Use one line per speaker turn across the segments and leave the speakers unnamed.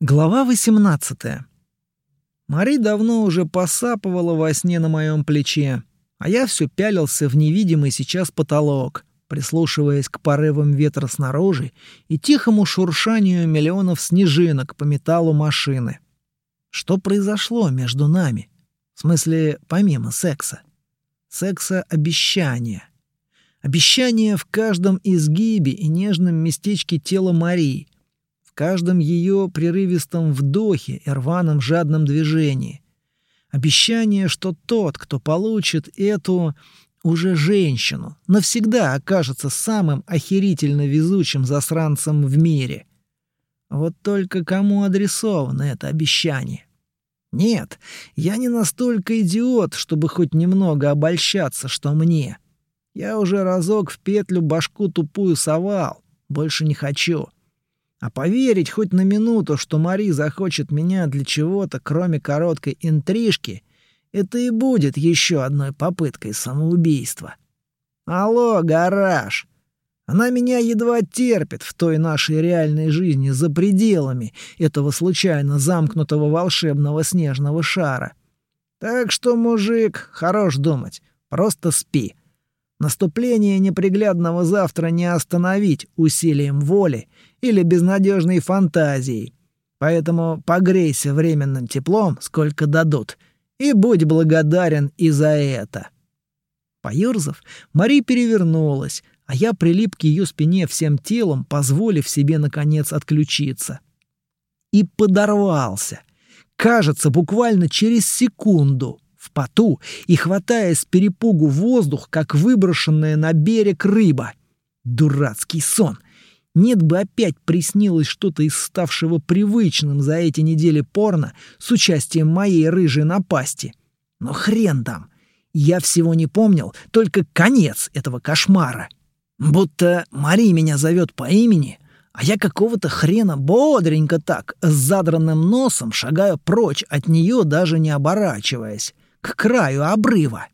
Глава 18. Мари давно уже посапывала во сне на моем плече, а я все пялился в невидимый сейчас потолок, прислушиваясь к порывам ветра снаружи и тихому шуршанию миллионов снежинок по металлу машины. Что произошло между нами? В смысле, помимо секса. Секса обещания. Обещание в каждом изгибе и нежном местечке тела Марии — каждом ее прерывистом вдохе и рваном жадном движении. Обещание, что тот, кто получит эту уже женщину, навсегда окажется самым охерительно везучим засранцем в мире. Вот только кому адресовано это обещание? Нет, я не настолько идиот, чтобы хоть немного обольщаться, что мне. Я уже разок в петлю башку тупую совал, больше не хочу. А поверить хоть на минуту, что Мари захочет меня для чего-то, кроме короткой интрижки, это и будет еще одной попыткой самоубийства. Алло, гараж! Она меня едва терпит в той нашей реальной жизни за пределами этого случайно замкнутого волшебного снежного шара. Так что, мужик, хорош думать, просто спи. Наступление неприглядного завтра не остановить усилием воли или безнадежной фантазией. Поэтому погрейся временным теплом, сколько дадут, и будь благодарен и за это. Поёрзав, Мари перевернулась, а я прилип к ее спине всем телом, позволив себе, наконец, отключиться. И подорвался. Кажется, буквально через секунду поту и хватая с перепугу воздух, как выброшенная на берег рыба. Дурацкий сон. Нет бы опять приснилось что-то из ставшего привычным за эти недели порно с участием моей рыжей напасти. Но хрен там. Я всего не помнил, только конец этого кошмара. Будто Мари меня зовет по имени, а я какого-то хрена бодренько так, с задранным носом, шагаю прочь от нее, даже не оборачиваясь к краю обрыва.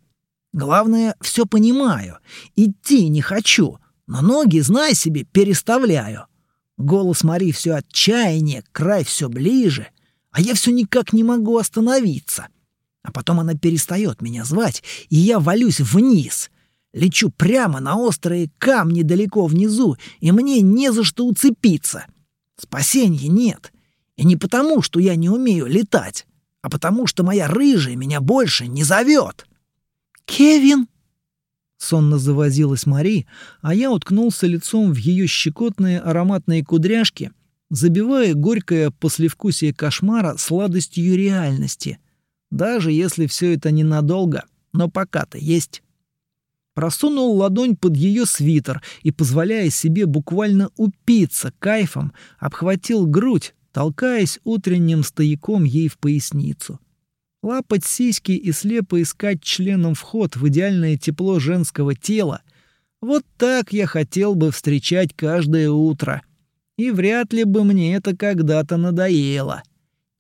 Главное, все понимаю. Идти не хочу, но ноги, знай себе, переставляю. Голос Мари все отчаяние, край все ближе, а я все никак не могу остановиться. А потом она перестает меня звать, и я валюсь вниз. Лечу прямо на острые камни далеко внизу, и мне не за что уцепиться. Спасения нет. И не потому, что я не умею летать а потому что моя рыжая меня больше не зовет. «Кевин!» Сонно завозилась Мари, а я уткнулся лицом в ее щекотные ароматные кудряшки, забивая горькое послевкусие кошмара сладостью реальности. Даже если все это ненадолго, но пока-то есть. Просунул ладонь под ее свитер и, позволяя себе буквально упиться кайфом, обхватил грудь, толкаясь утренним стояком ей в поясницу. Лапать сиськи и слепо искать членом вход в идеальное тепло женского тела — вот так я хотел бы встречать каждое утро. И вряд ли бы мне это когда-то надоело.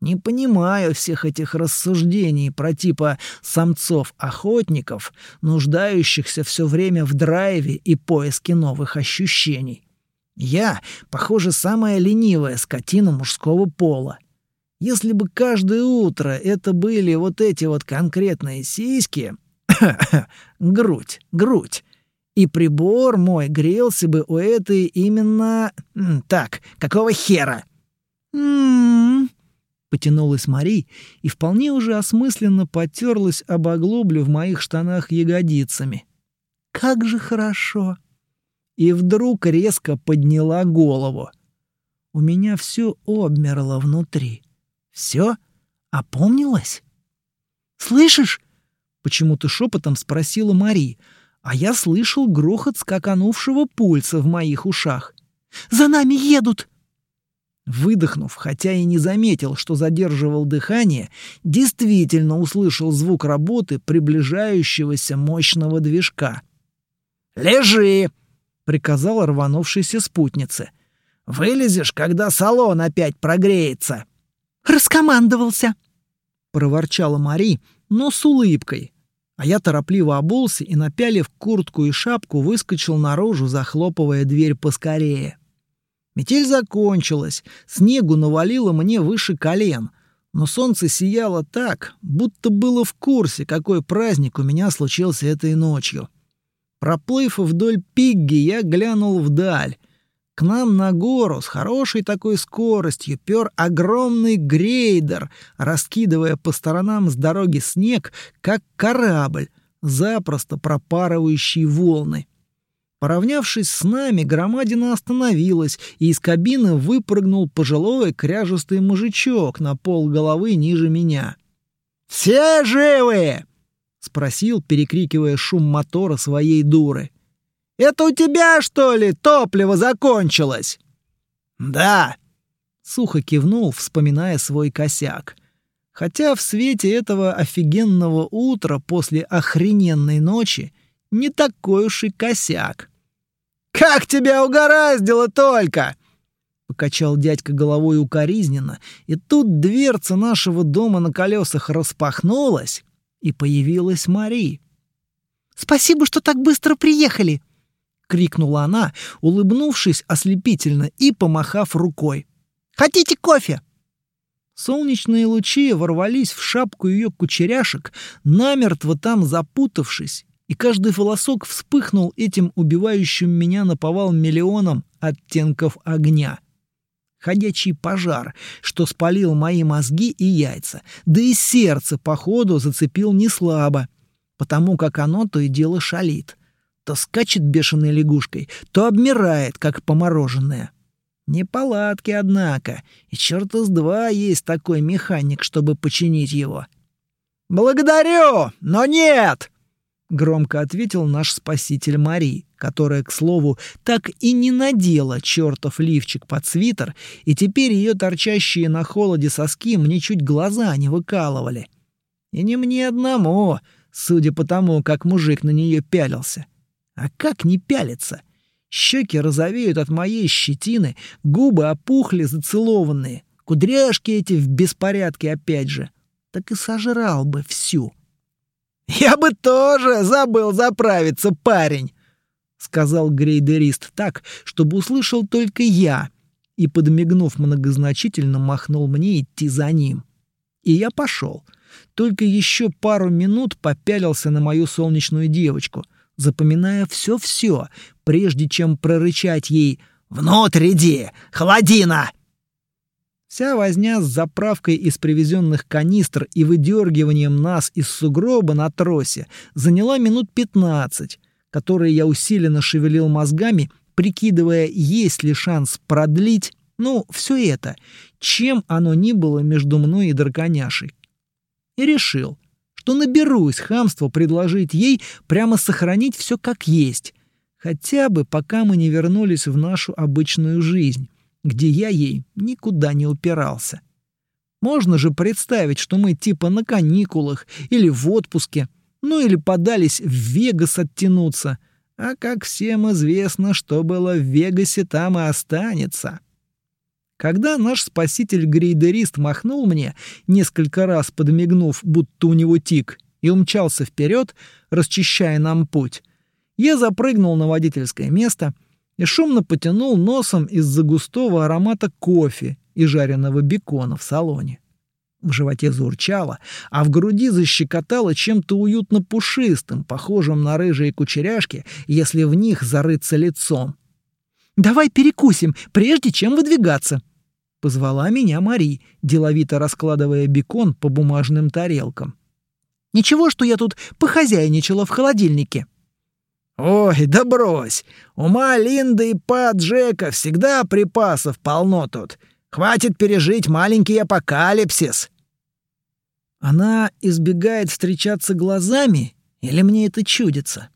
Не понимаю всех этих рассуждений про типа самцов-охотников, нуждающихся все время в драйве и поиске новых ощущений. Я, похоже, самая ленивая скотина мужского пола. Если бы каждое утро это были вот эти вот конкретные сиськи... грудь, грудь. И прибор мой грелся бы у этой именно... Так, какого хера? М-м-м, потянулась Мари и вполне уже осмысленно потерлась об оглоблю в моих штанах ягодицами. Как же хорошо и вдруг резко подняла голову. У меня все обмерло внутри. Все? Опомнилось? «Слышишь?» — почему-то шепотом спросила Мари, а я слышал грохот скаканувшего пульса в моих ушах. «За нами едут!» Выдохнув, хотя и не заметил, что задерживал дыхание, действительно услышал звук работы приближающегося мощного движка. «Лежи!» — приказал рванувшейся спутнице. «Вылезешь, когда салон опять прогреется!» «Раскомандовался!» — проворчала Мари, но с улыбкой. А я торопливо обулся и, напялив куртку и шапку, выскочил наружу, захлопывая дверь поскорее. Метель закончилась, снегу навалило мне выше колен, но солнце сияло так, будто было в курсе, какой праздник у меня случился этой ночью. Проплыв вдоль Пигги, я глянул вдаль. К нам на гору с хорошей такой скоростью пёр огромный грейдер, раскидывая по сторонам с дороги снег, как корабль, запросто пропарывающий волны. Поравнявшись с нами, громадина остановилась, и из кабины выпрыгнул пожилой кряжестый мужичок на пол головы ниже меня. «Все живы?» — спросил, перекрикивая шум мотора своей дуры. «Это у тебя, что ли, топливо закончилось?» «Да», — сухо кивнул, вспоминая свой косяк. Хотя в свете этого офигенного утра после охрененной ночи не такой уж и косяк. «Как тебя угораздило только!» Покачал дядька головой укоризненно, и тут дверца нашего дома на колесах распахнулась, и появилась Мари.
«Спасибо, что так быстро приехали!» — крикнула она, улыбнувшись ослепительно и помахав рукой. «Хотите кофе?»
Солнечные лучи ворвались в шапку ее кучеряшек, намертво там запутавшись, и каждый волосок вспыхнул этим убивающим меня наповал миллионом оттенков огня. Ходячий пожар, что спалил мои мозги и яйца, да и сердце, походу, зацепил не слабо, потому как оно то и дело шалит. То скачет бешеной лягушкой, то обмирает, как помороженное. Неполадки, однако, и черта с два есть такой механик, чтобы починить его. «Благодарю, но нет!» — громко ответил наш спаситель Мари, которая, к слову, так и не надела чертов лифчик под свитер, и теперь ее торчащие на холоде соски мне чуть глаза не выкалывали. И не мне одному, судя по тому, как мужик на нее пялился. А как не пялиться? Щеки розовеют от моей щетины, губы опухли, зацелованные, кудряшки эти в беспорядке опять же. Так и сожрал бы всю. «Я бы тоже забыл заправиться, парень!» — сказал грейдерист так, чтобы услышал только я, и, подмигнув многозначительно, махнул мне идти за ним. И я пошел. Только еще пару минут попялился на мою солнечную девочку, запоминая все-все, прежде чем прорычать ей «Внутрь иди! Холодина!» Вся возня с заправкой из привезенных канистр и выдергиванием нас из сугроба на тросе заняла минут пятнадцать, которые я усиленно шевелил мозгами, прикидывая, есть ли шанс продлить, ну, все это, чем оно ни было между мной и драконяшей. И решил, что наберусь хамства предложить ей прямо сохранить все как есть, хотя бы пока мы не вернулись в нашу обычную жизнь где я ей никуда не упирался. Можно же представить, что мы типа на каникулах или в отпуске, ну или подались в Вегас оттянуться. А как всем известно, что было в Вегасе, там и останется. Когда наш спаситель-грейдерист махнул мне, несколько раз подмигнув, будто у него тик, и умчался вперед, расчищая нам путь, я запрыгнул на водительское место — и шумно потянул носом из-за густого аромата кофе и жареного бекона в салоне. В животе заурчало, а в груди защекотало чем-то уютно пушистым, похожим на рыжие кучеряшки, если в них зарыться лицом. «Давай перекусим, прежде чем выдвигаться!» Позвала меня Мари, деловито раскладывая бекон по бумажным тарелкам. «Ничего, что я тут похозяйничала в холодильнике!»
«Ой, да брось! У ма Линды и па Джека всегда припасов полно тут. Хватит пережить маленький апокалипсис!»
Она избегает встречаться глазами, или мне это чудится?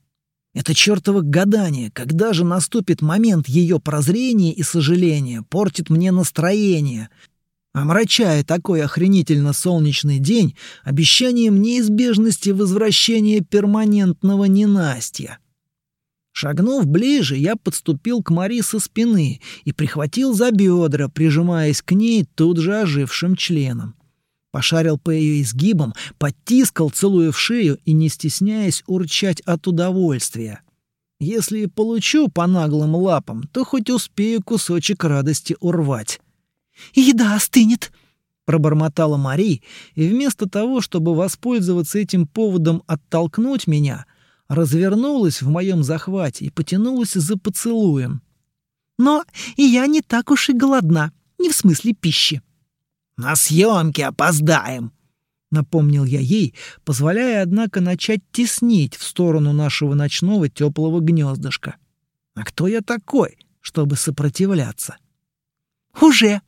Это чертово гадание, когда же наступит момент ее прозрения и сожаления, портит мне настроение, омрачая такой охренительно солнечный день обещанием неизбежности возвращения перманентного ненастья. Шагнув ближе, я подступил к Мари со спины и прихватил за бедра, прижимаясь к ней тут же ожившим членом. Пошарил по ее изгибам, подтискал, целуя в шею и, не стесняясь, урчать от удовольствия. Если получу по наглым лапам, то хоть успею кусочек радости урвать.
«Еда остынет», —
пробормотала Мари, и вместо того, чтобы воспользоваться этим поводом оттолкнуть меня, развернулась в моем захвате и потянулась за поцелуем.
«Но и я не так уж и голодна, не в смысле пищи».
«На съемки опоздаем», —
напомнил я ей, позволяя, однако, начать теснить в сторону нашего ночного теплого гнездышка. А кто я такой, чтобы сопротивляться?
«Уже!»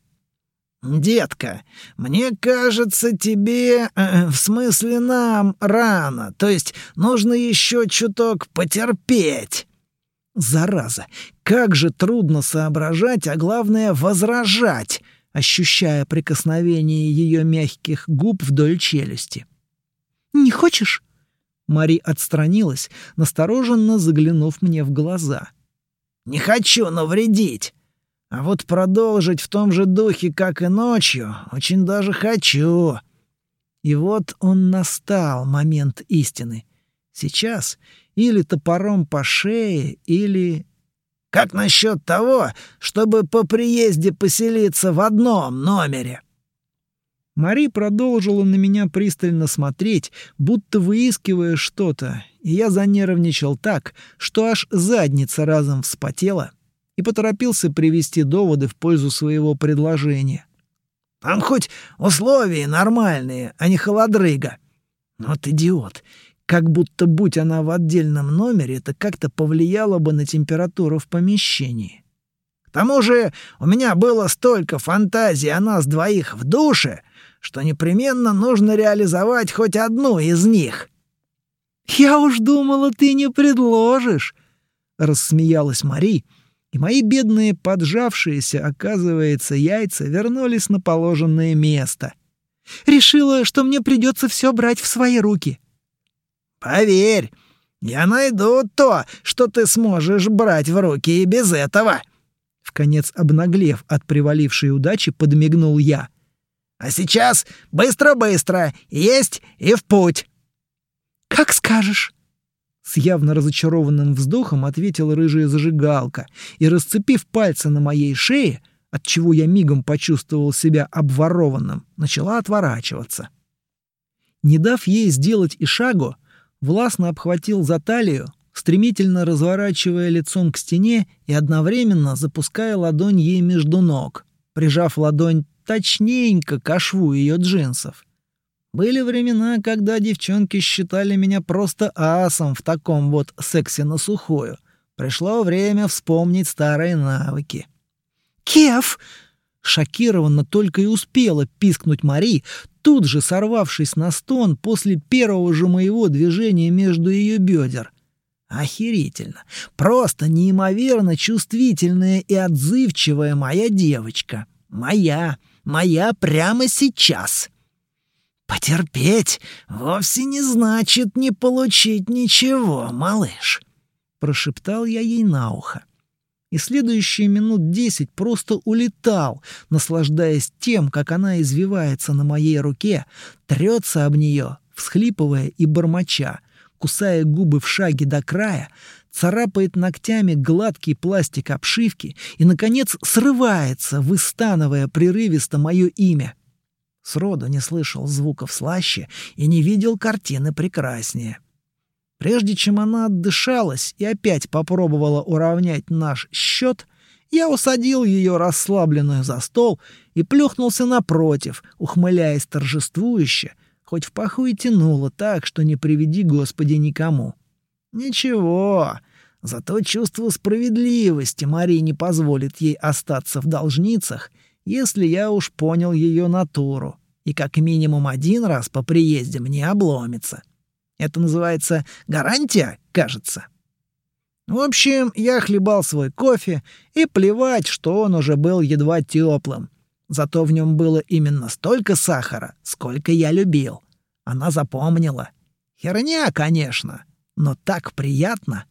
«Детка, мне кажется, тебе, э, в смысле нам, рано, то есть нужно еще чуток потерпеть». Зараза, как же трудно соображать, а главное — возражать ощущая прикосновение ее мягких губ вдоль челюсти.
«Не хочешь?»
Мари отстранилась, настороженно заглянув мне в глаза.
«Не хочу навредить. А вот продолжить в том же духе, как и ночью, очень даже хочу».
И вот он настал, момент истины. Сейчас или топором по шее, или
как насчет того, чтобы по приезде поселиться в одном номере?»
Мари продолжила на меня пристально смотреть, будто выискивая что-то, и я занервничал так, что аж задница разом вспотела и поторопился привести доводы в пользу своего предложения.
«Там хоть условия нормальные, а не холодрыга».
Вот идиот. Как будто будь она в отдельном номере, это как-то повлияло бы на температуру в помещении.
К тому же у меня было столько фантазий о нас двоих в душе, что непременно нужно реализовать хоть одну из них.
«Я уж думала, ты не предложишь», — рассмеялась Мари, и мои бедные поджавшиеся, оказывается, яйца вернулись на положенное место.
«Решила, что мне придется все брать в свои руки».
Поверь, я найду то, что ты сможешь брать в руки и без этого.
В конец обнаглев от привалившей удачи, подмигнул я.
А сейчас быстро-быстро, есть и в путь.
Как скажешь.
С явно разочарованным вздохом ответила рыжая зажигалка и, расцепив пальцы на моей шее, от чего я мигом почувствовал себя обворованным, начала отворачиваться. Не дав ей сделать и шагу, властно обхватил за талию, стремительно разворачивая лицом к стене и одновременно запуская ладонь ей между ног, прижав ладонь точненько к шву ее джинсов. Были времена, когда девчонки считали меня просто асом в таком вот сексе на сухую. Пришло время вспомнить старые навыки.
«Кеф!»
Шокированно только и успела пискнуть Мари, тут же сорвавшись на стон после первого же моего движения между ее бедер. Охерительно. Просто неимоверно чувствительная и отзывчивая моя девочка. Моя. Моя прямо сейчас.
«Потерпеть вовсе не значит не получить ничего, малыш», — прошептал я ей на ухо
и следующие минут десять просто улетал, наслаждаясь тем, как она извивается на моей руке, трется об нее, всхлипывая и бормоча, кусая губы в шаге до края, царапает ногтями гладкий пластик обшивки и, наконец, срывается, выстанывая прерывисто мое имя. Сроду не слышал звуков слаще и не видел картины прекраснее. Прежде чем она отдышалась и опять попробовала уравнять наш счет, я усадил ее расслабленную за стол и плюхнулся напротив, ухмыляясь торжествующе, хоть в паху и тянуло так, что не приведи Господи никому. Ничего, зато чувство справедливости Марии не позволит ей остаться в должницах, если я уж понял ее натуру, и как минимум один раз по приезде мне обломится. Это называется гарантия, кажется. В общем, я хлебал свой кофе, и плевать, что он уже был едва теплым. Зато в нем было именно столько сахара, сколько я любил. Она запомнила. Херня, конечно, но так приятно.